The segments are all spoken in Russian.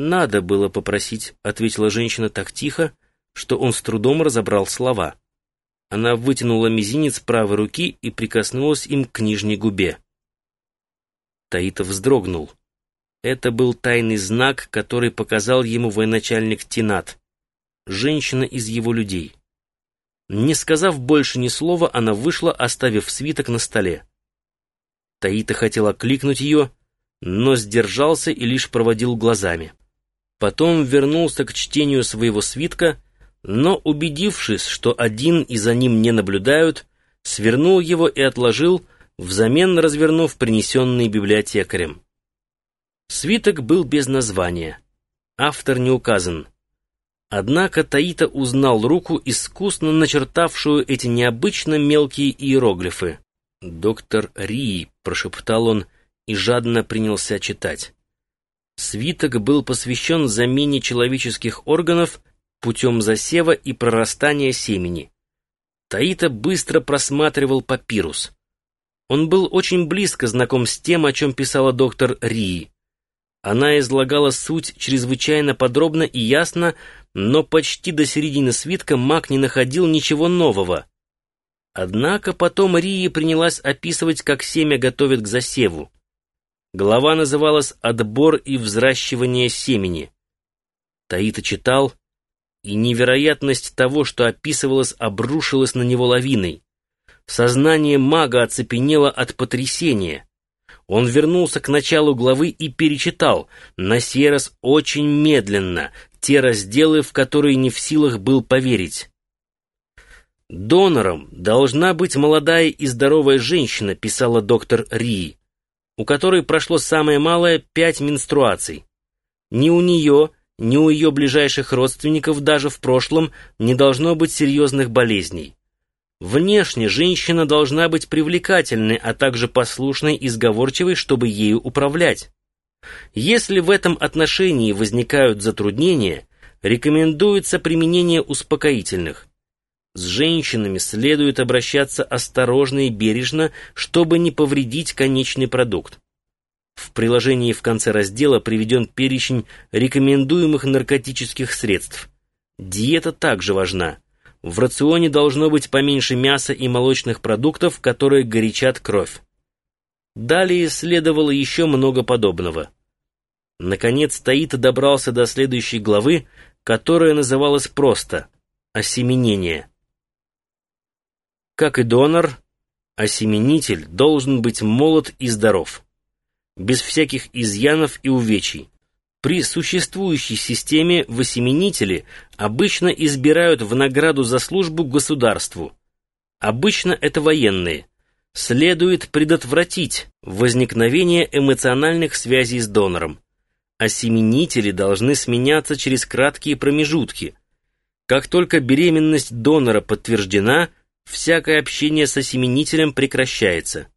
«Надо было попросить», — ответила женщина так тихо, что он с трудом разобрал слова. Она вытянула мизинец правой руки и прикоснулась им к нижней губе. Таита вздрогнул. Это был тайный знак, который показал ему военачальник Тинат, женщина из его людей. Не сказав больше ни слова, она вышла, оставив свиток на столе. Таита хотела кликнуть ее, но сдержался и лишь проводил глазами. Потом вернулся к чтению своего свитка, но, убедившись, что один и за ним не наблюдают, свернул его и отложил, взамен развернув принесенный библиотекарем. Свиток был без названия. Автор не указан. Однако Таита узнал руку, искусно начертавшую эти необычно мелкие иероглифы. «Доктор Рии», — прошептал он и жадно принялся читать. Свиток был посвящен замене человеческих органов путем засева и прорастания семени. Таита быстро просматривал папирус. Он был очень близко знаком с тем, о чем писала доктор Рии. Она излагала суть чрезвычайно подробно и ясно, но почти до середины свитка маг не находил ничего нового. Однако потом Рии принялась описывать, как семя готовят к засеву. Глава называлась «Отбор и взращивание семени». Таита читал, и невероятность того, что описывалось, обрушилась на него лавиной. Сознание мага оцепенело от потрясения. Он вернулся к началу главы и перечитал, на сей раз очень медленно, те разделы, в которые не в силах был поверить. «Донором должна быть молодая и здоровая женщина», писала доктор Ри, у которой прошло самое малое пять менструаций. Ни у нее, ни у ее ближайших родственников даже в прошлом не должно быть серьезных болезней. Внешне женщина должна быть привлекательной, а также послушной и сговорчивой, чтобы ею управлять. Если в этом отношении возникают затруднения, рекомендуется применение успокоительных. С женщинами следует обращаться осторожно и бережно, чтобы не повредить конечный продукт. В приложении в конце раздела приведен перечень рекомендуемых наркотических средств. Диета также важна. В рационе должно быть поменьше мяса и молочных продуктов, которые горячат кровь. Далее следовало еще много подобного. Наконец Таита добрался до следующей главы, которая называлась просто «Осеменение». Как и донор, осеменитель должен быть молод и здоров, без всяких изъянов и увечий. При существующей системе восеменители обычно избирают в награду за службу государству. Обычно это военные. Следует предотвратить возникновение эмоциональных связей с донором. Осеменители должны сменяться через краткие промежутки. Как только беременность донора подтверждена, всякое общение с осеменителем прекращается.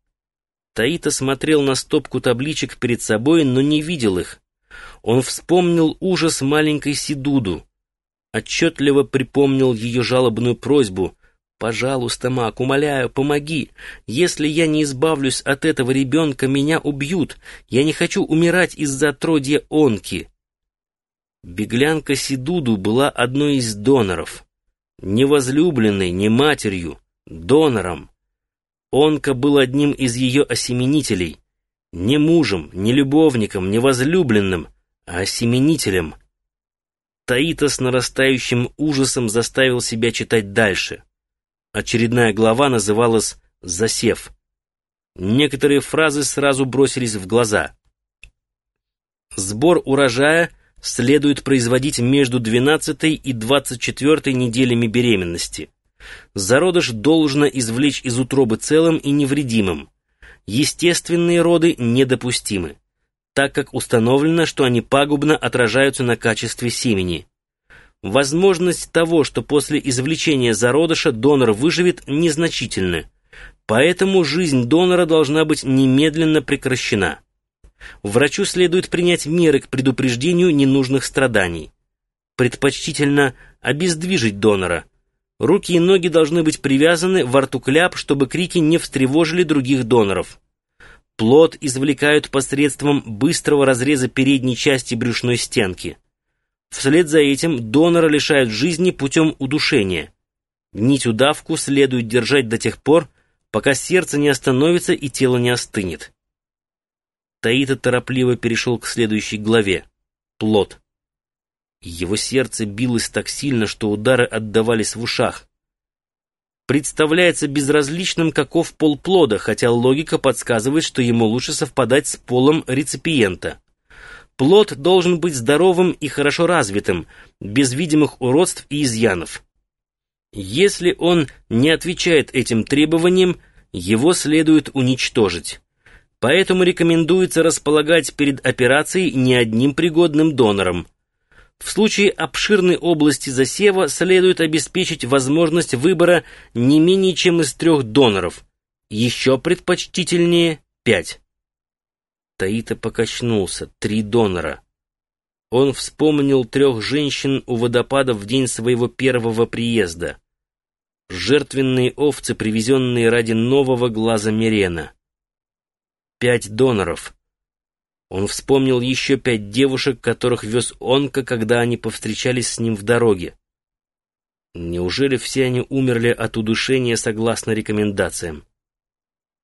Таита смотрел на стопку табличек перед собой, но не видел их. Он вспомнил ужас маленькой Сидуду. Отчетливо припомнил ее жалобную просьбу. «Пожалуйста, Мак, умоляю, помоги. Если я не избавлюсь от этого ребенка, меня убьют. Я не хочу умирать из-за отродья онки». Беглянка Сидуду была одной из доноров. Не возлюбленной, не матерью, донором. Онка был одним из ее осеменителей. Не мужем, не любовником, не возлюбленным, а осеменителем. Таита с нарастающим ужасом заставил себя читать дальше. Очередная глава называлась «Засев». Некоторые фразы сразу бросились в глаза. Сбор урожая следует производить между 12 и 24 неделями беременности. Зародыш должно извлечь из утробы целым и невредимым. Естественные роды недопустимы так как установлено, что они пагубно отражаются на качестве семени. Возможность того, что после извлечения зародыша донор выживет, незначительна. Поэтому жизнь донора должна быть немедленно прекращена. Врачу следует принять меры к предупреждению ненужных страданий. Предпочтительно обездвижить донора. Руки и ноги должны быть привязаны, во рту кляп, чтобы крики не встревожили других доноров. Плод извлекают посредством быстрого разреза передней части брюшной стенки. Вслед за этим донора лишают жизни путем удушения. Нить-удавку следует держать до тех пор, пока сердце не остановится и тело не остынет. Таита торопливо перешел к следующей главе. Плод. Его сердце билось так сильно, что удары отдавались в ушах. Представляется безразличным, каков пол плода, хотя логика подсказывает, что ему лучше совпадать с полом реципиента. Плод должен быть здоровым и хорошо развитым, без видимых уродств и изъянов. Если он не отвечает этим требованиям, его следует уничтожить. Поэтому рекомендуется располагать перед операцией не одним пригодным донором. В случае обширной области засева следует обеспечить возможность выбора не менее чем из трех доноров, еще предпочтительнее пять. Таита покачнулся. Три донора. Он вспомнил трех женщин у водопада в день своего первого приезда. Жертвенные овцы, привезенные ради нового глаза Мирена. Пять доноров. Он вспомнил еще пять девушек, которых вез Онка, когда они повстречались с ним в дороге. Неужели все они умерли от удушения согласно рекомендациям?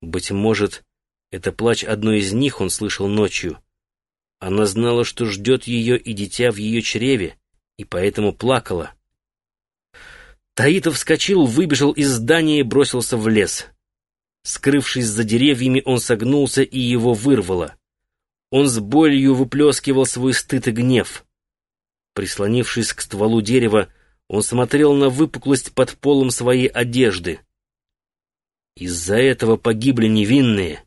Быть может, это плач одной из них он слышал ночью. Она знала, что ждет ее и дитя в ее чреве, и поэтому плакала. Таитов вскочил, выбежал из здания и бросился в лес. Скрывшись за деревьями, он согнулся и его вырвало. Он с болью выплескивал свой стыд и гнев. Прислонившись к стволу дерева, он смотрел на выпуклость под полом своей одежды. Из-за этого погибли невинные.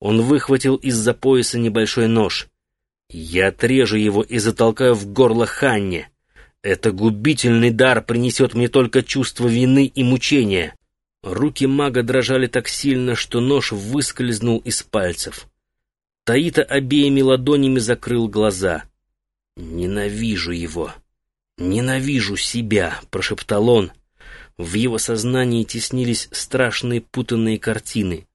Он выхватил из-за пояса небольшой нож. «Я отрежу его и затолкаю в горло Ханне. Это губительный дар принесет мне только чувство вины и мучения. Руки мага дрожали так сильно, что нож выскользнул из пальцев. Таита обеими ладонями закрыл глаза. «Ненавижу его! Ненавижу себя!» — прошептал он. В его сознании теснились страшные путанные картины.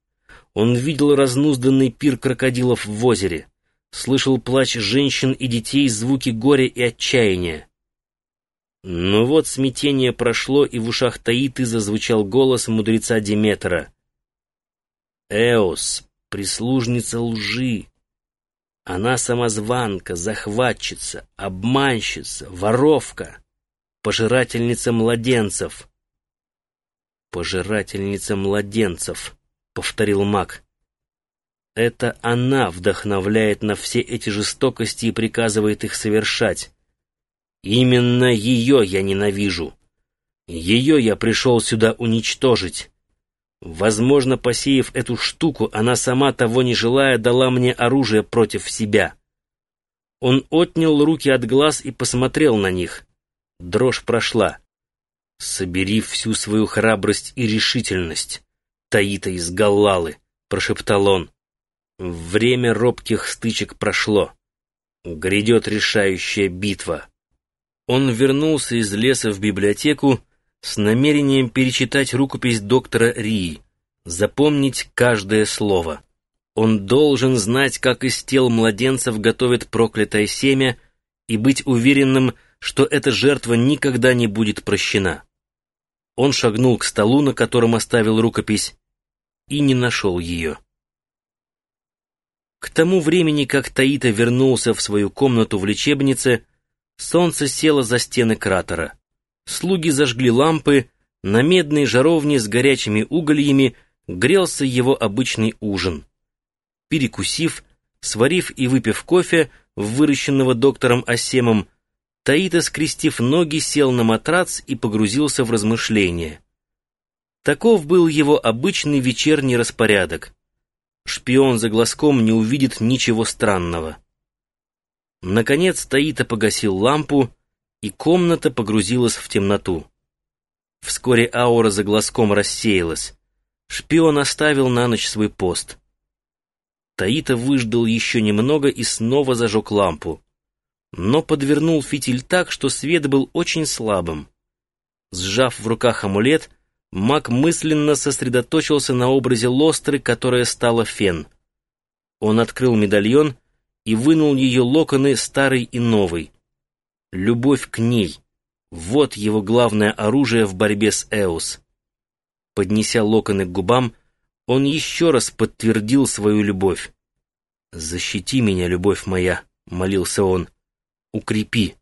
Он видел разнузданный пир крокодилов в озере, слышал плач женщин и детей, звуки горя и отчаяния. Но вот смятение прошло, и в ушах Таиты зазвучал голос мудреца Диметра. «Эос, прислужница лжи. Она самозванка, захватчица, обманщица, воровка, пожирательница младенцев». «Пожирательница младенцев», — повторил маг. «Это она вдохновляет на все эти жестокости и приказывает их совершать. Именно ее я ненавижу. Ее я пришел сюда уничтожить. Возможно, посеяв эту штуку, она сама того не желая дала мне оружие против себя. Он отнял руки от глаз и посмотрел на них. Дрожь прошла. «Собери всю свою храбрость и решительность, Таита из Галлалы», — прошептал он. «Время робких стычек прошло. Грядет решающая битва». Он вернулся из леса в библиотеку с намерением перечитать рукопись доктора Рии, запомнить каждое слово. Он должен знать, как из тел младенцев готовят проклятое семя, и быть уверенным, что эта жертва никогда не будет прощена. Он шагнул к столу, на котором оставил рукопись, и не нашел ее. К тому времени, как Таита вернулся в свою комнату в лечебнице, Солнце село за стены кратера. Слуги зажгли лампы, на медной жаровне с горячими угольями грелся его обычный ужин. Перекусив, сварив и выпив кофе, выращенного доктором Асемом, Таита, скрестив ноги, сел на матрац и погрузился в размышления. Таков был его обычный вечерний распорядок. Шпион за глазком не увидит ничего странного. Наконец Таита погасил лампу, и комната погрузилась в темноту. Вскоре аура за глазком рассеялась. Шпион оставил на ночь свой пост. Таита выждал еще немного и снова зажег лампу. Но подвернул фитиль так, что свет был очень слабым. Сжав в руках амулет, маг мысленно сосредоточился на образе Лостры, которая стала фен — Он открыл медальон и вынул ее локоны, старый и новый. Любовь к ней — вот его главное оружие в борьбе с Эус. Поднеся локоны к губам, он еще раз подтвердил свою любовь. «Защити меня, любовь моя», — молился он, — «укрепи».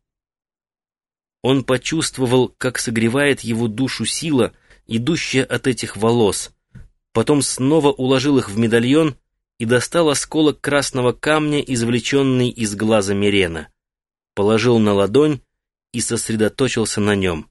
Он почувствовал, как согревает его душу сила, идущая от этих волос, потом снова уложил их в медальон и достал осколок красного камня, извлеченный из глаза Мирена, положил на ладонь и сосредоточился на нем.